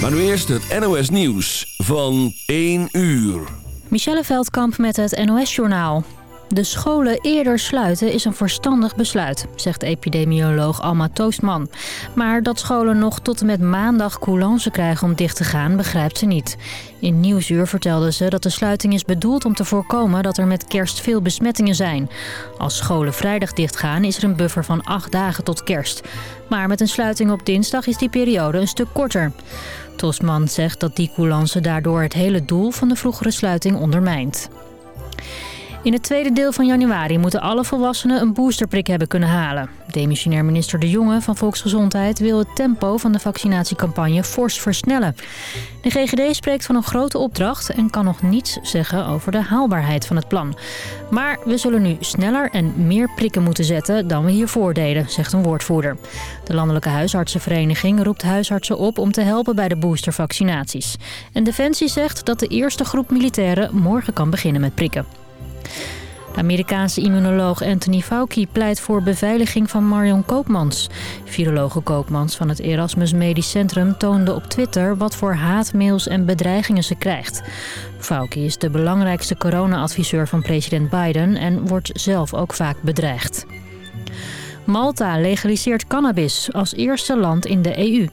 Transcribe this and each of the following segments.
Maar nu eerst het NOS Nieuws van 1 uur. Michelle Veldkamp met het NOS-journaal. De scholen eerder sluiten is een verstandig besluit, zegt epidemioloog Alma Toostman. Maar dat scholen nog tot en met maandag coulance krijgen om dicht te gaan, begrijpt ze niet. In Nieuwsuur vertelde ze dat de sluiting is bedoeld om te voorkomen dat er met kerst veel besmettingen zijn. Als scholen vrijdag dichtgaan is er een buffer van acht dagen tot kerst. Maar met een sluiting op dinsdag is die periode een stuk korter. Tosman zegt dat die coulance daardoor het hele doel van de vroegere sluiting ondermijnt. In het tweede deel van januari moeten alle volwassenen een boosterprik hebben kunnen halen. Demissionair minister De Jonge van Volksgezondheid wil het tempo van de vaccinatiecampagne fors versnellen. De GGD spreekt van een grote opdracht en kan nog niets zeggen over de haalbaarheid van het plan. Maar we zullen nu sneller en meer prikken moeten zetten dan we hiervoor deden, zegt een woordvoerder. De Landelijke Huisartsenvereniging roept huisartsen op om te helpen bij de boostervaccinaties. En Defensie zegt dat de eerste groep militairen morgen kan beginnen met prikken. De Amerikaanse immunoloog Anthony Fauci pleit voor beveiliging van Marion Koopmans. Virologe Koopmans van het Erasmus Medisch Centrum toonde op Twitter wat voor haatmails en bedreigingen ze krijgt. Fauci is de belangrijkste corona-adviseur van president Biden en wordt zelf ook vaak bedreigd. Malta legaliseert cannabis als eerste land in de EU.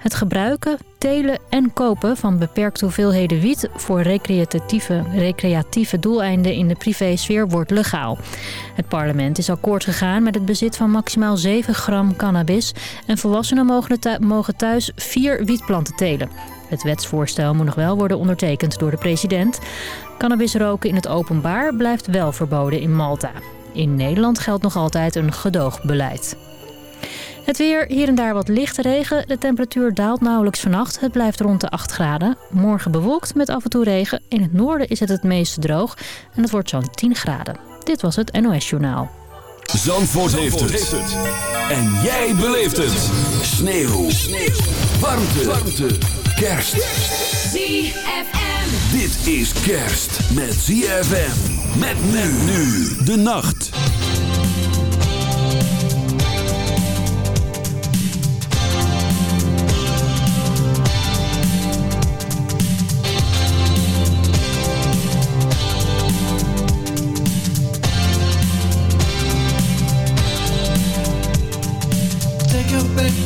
Het gebruiken, telen en kopen van beperkte hoeveelheden wiet... voor recreatieve, recreatieve doeleinden in de privésfeer wordt legaal. Het parlement is akkoord gegaan met het bezit van maximaal 7 gram cannabis... en volwassenen mogen thuis vier wietplanten telen. Het wetsvoorstel moet nog wel worden ondertekend door de president. Cannabis roken in het openbaar blijft wel verboden in Malta. In Nederland geldt nog altijd een gedoogbeleid. Het weer, hier en daar wat lichte regen. De temperatuur daalt nauwelijks vannacht. Het blijft rond de 8 graden. Morgen bewolkt met af en toe regen. In het noorden is het het meeste droog. En het wordt zo'n 10 graden. Dit was het NOS Journaal. Zandvoort, heeft, het. En jij beleeft het. Sneeuw. Sneeuw. Warmte. Warmte. Kerst. ZFM. Dit is kerst met ZFM. Met men nu de nacht.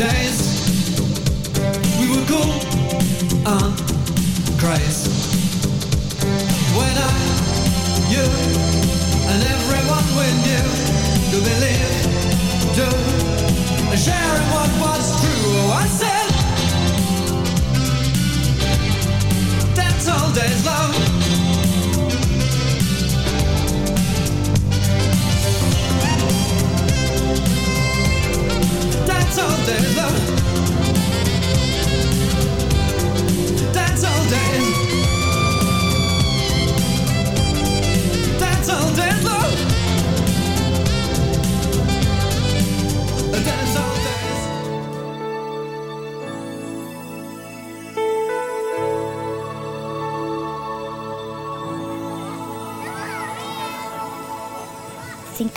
days. We were cool and crazy. When I, you, and everyone we knew to believe, to sharing what was true. Oh, I said,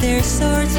their swords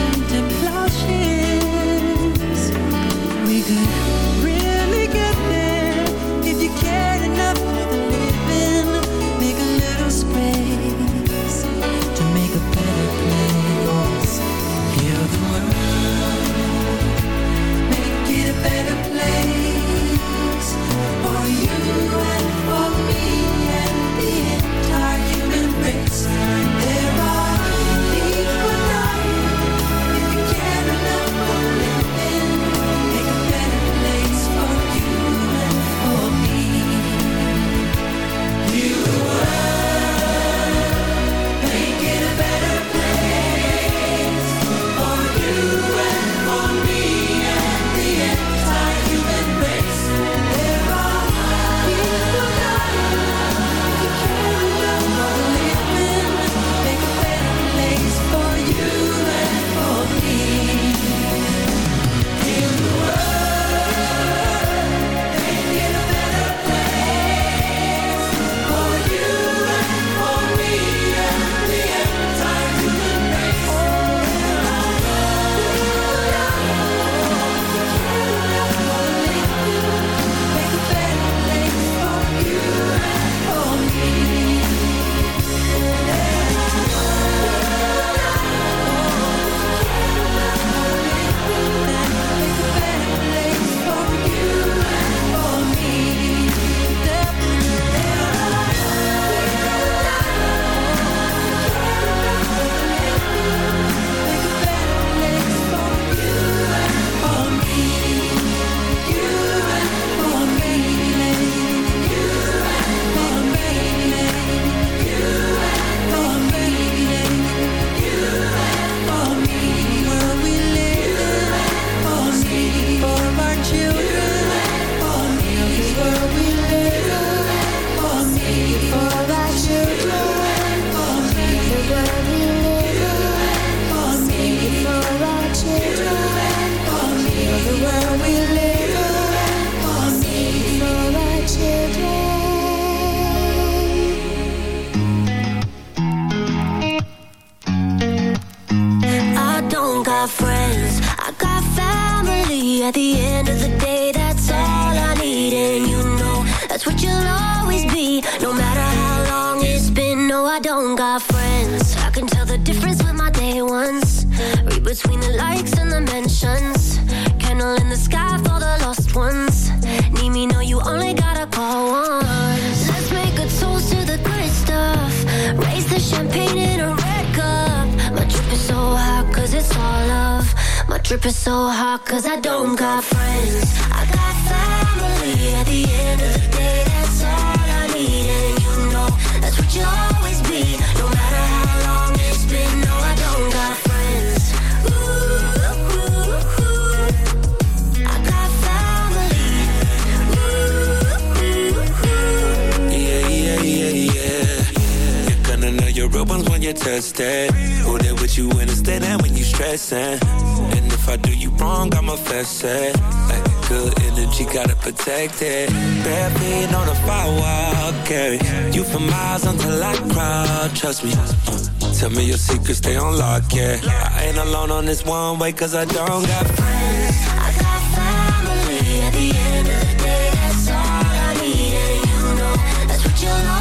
stay yeah. I ain't alone on this one way, cause I don't got friends. I got family at the end of the day. That's all I need, and you know that's what you'll always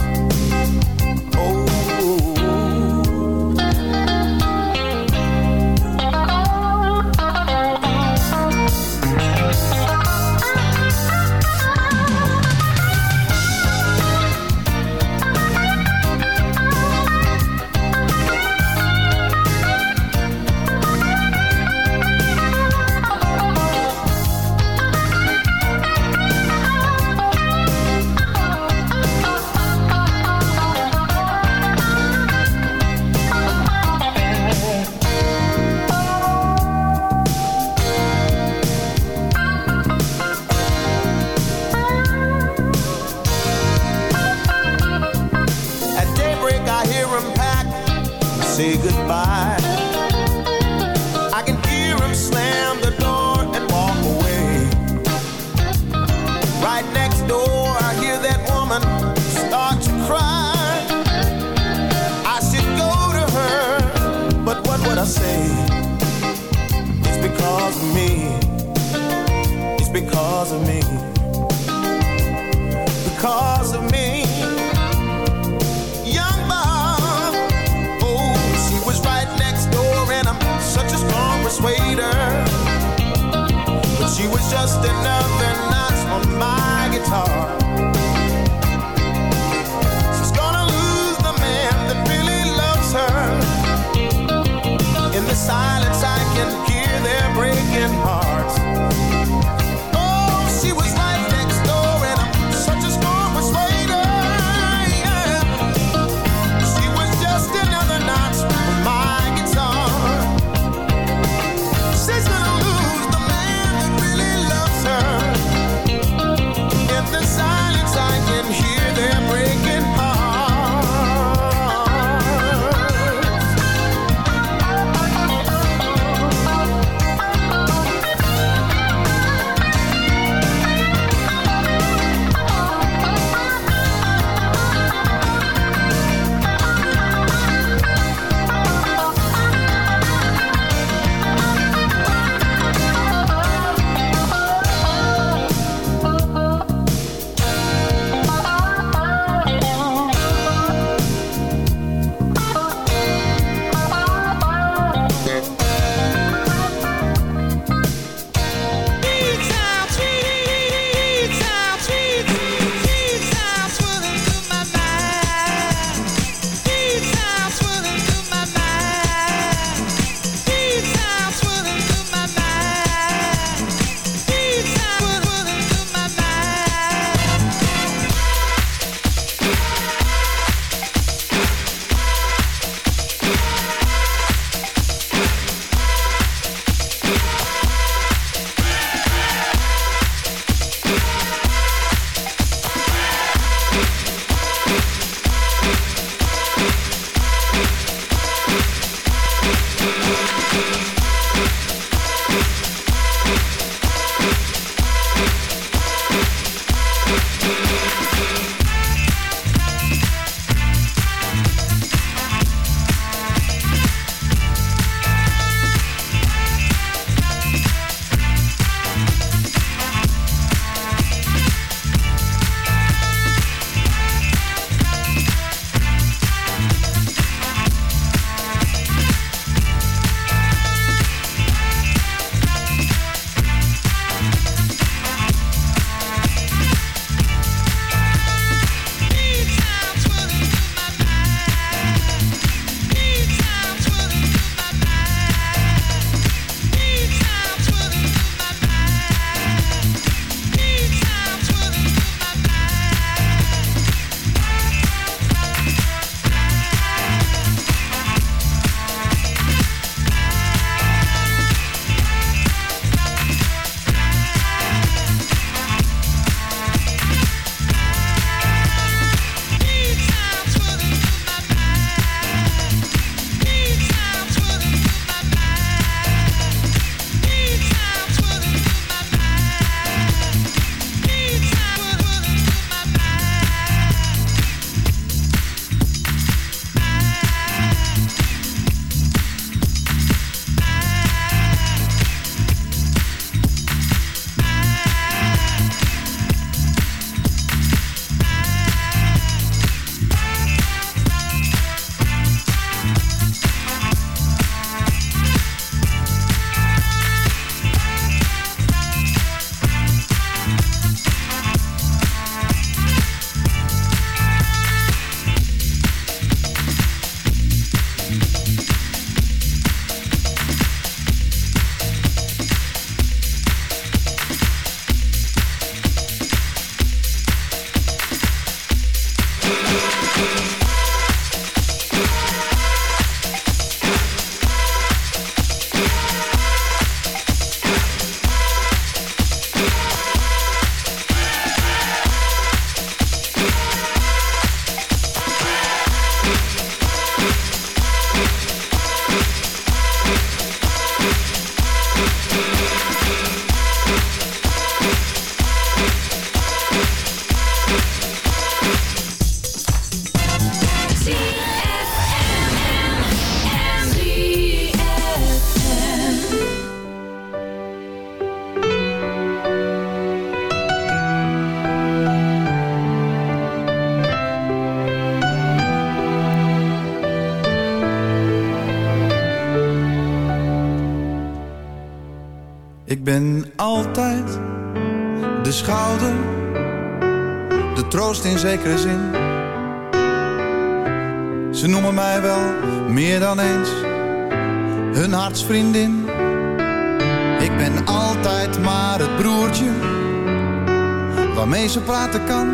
Kan.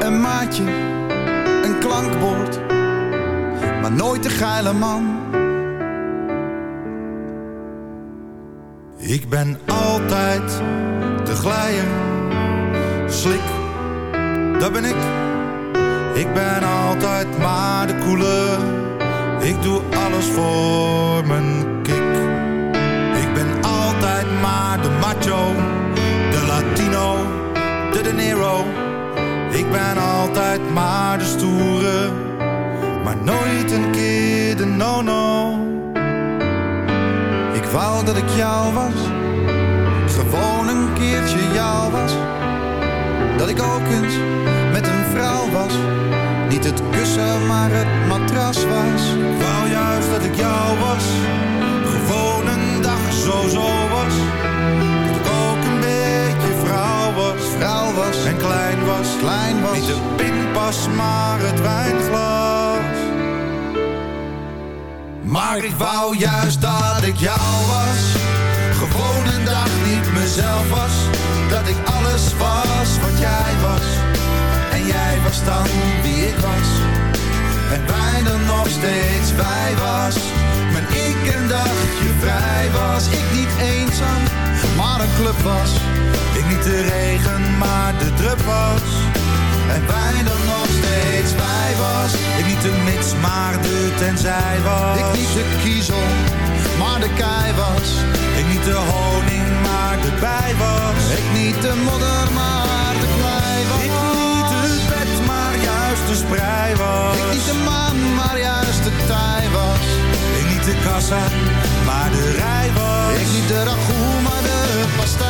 Een maatje, een klankbord, maar nooit de geile man. Ik ben altijd de glijer, slik, dat ben ik. Ik ben altijd maar de koele, ik doe alles voor mijn kick. Ik ben altijd maar de macho, de nero. Ik ben altijd maar de stoere, maar nooit een keer de no-no. Ik wou dat ik jou was, gewoon een keertje jou was. Dat ik ook eens met een vrouw was, niet het kussen maar het matras was. Ik wou juist dat ik jou was, gewoon een dag zo zo was, en klein was, klein was. Niet de pinpas maar het wijnglas. Maar ik wou juist dat ik jou was. Gewoon een dag niet mezelf was. Dat ik alles was wat jij was. En jij was dan wie ik was. En wij dan nog steeds wij was. Maar ik een dagje vrij was. Ik niet eenzaam, maar een club was. Ik niet de regen, maar de drup was. En wij dan nog steeds wij was. Ik niet de mits, maar de tenzij was. Ik niet de kiezel, maar de kei was. Ik niet de honing, maar de bij was. Ik niet de modder, maar de klei was. Ik niet het bed, maar juist de sprei was. Ik niet de maan, maar juist de tij was. Ik niet de kassa, maar de rij was. Ik niet de ragout, maar de pastij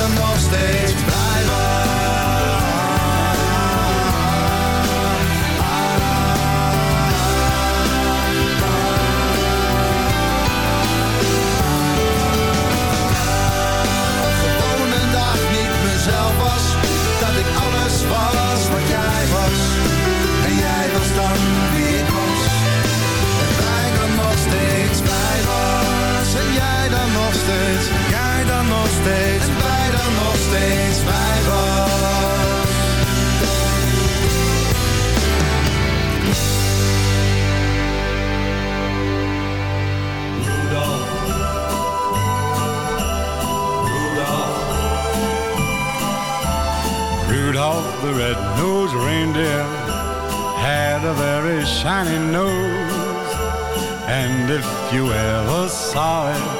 Dan nog steeds blij Gewoon een dag niet mezelf was. Dat ik alles was wat jij was. Steeds. Jij dan nog steeds. En wij dan nog steeds was. Rudolph the red-nosed reindeer had a very shiny nose. And if you ever saw it,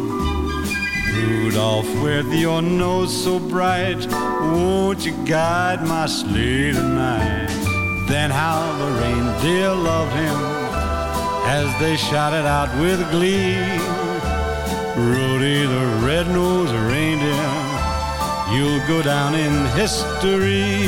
Rudolph, with your nose so bright, won't you guide my sleigh tonight? Then how the reindeer loved him as they shouted out with glee. Rudy the red-nosed reindeer, you'll go down in history.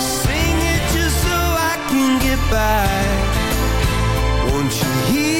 Sing it just so I can get by. Won't you hear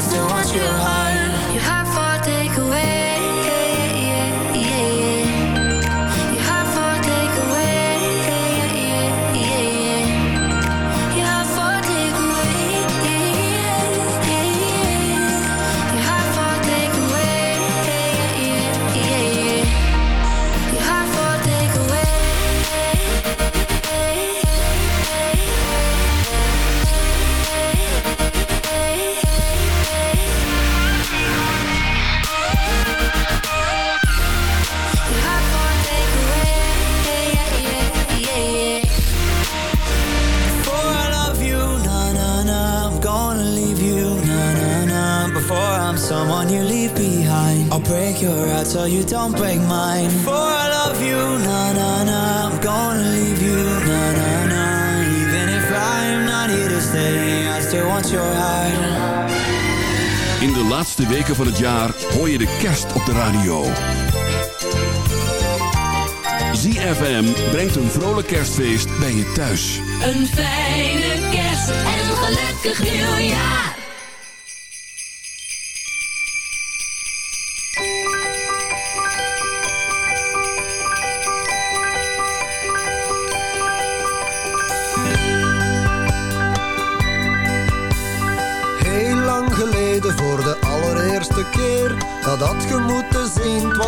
just to watch you. so you don't break mine. For I love you, na na na. I'm gonna leave you, na na na. Even if I'm not here to stay, I still want your heart. In de laatste weken van het jaar hoor je de kerst op de radio. ZFM brengt een vrolijk kerstfeest bij je thuis. Een fijne kerst en een gelukkig nieuwjaar.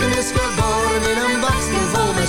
geboren in een bakstel vol met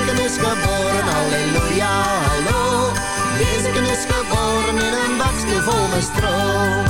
Jezus is geboren, halleluja, hallo. Jezus is geboren in een bakje vol met stro.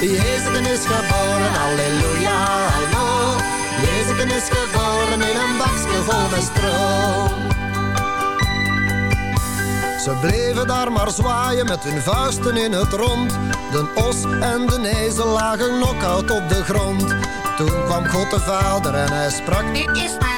Jezus is geboren, halleluja, hallo. Jezus is geboren in een bakje vol met stro. Ze bleven daar maar zwaaien met hun vuisten in het rond. De os en de ezel lagen knock-out op de grond. Toen kwam God de Vader en hij sprak, dit is mijn.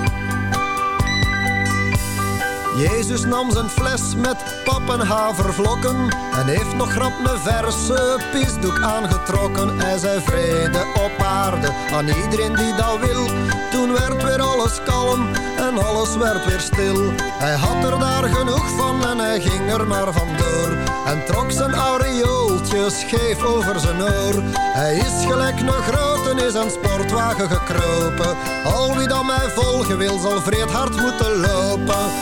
Jezus nam zijn fles met pap en En heeft nog grap een verse pisdoek aangetrokken. Hij zei vrede op aarde aan iedereen die dat wil. Toen werd weer alles kalm en alles werd weer stil. Hij had er daar genoeg van en hij ging er maar vandoor. En trok zijn aureooltje scheef over zijn oor. Hij is gelijk een grote is een sportwagen gekropen. Al wie dan mij volgen wil zal vreed hard moeten lopen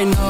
I know,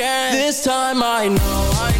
This time I know I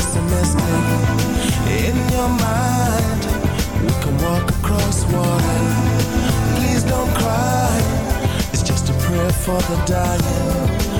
just a mistake In your mind We can walk across water. Please don't cry. It's just a prayer for the dying.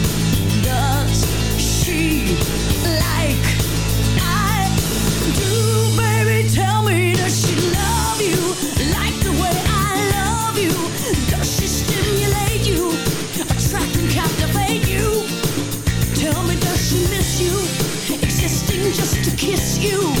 you.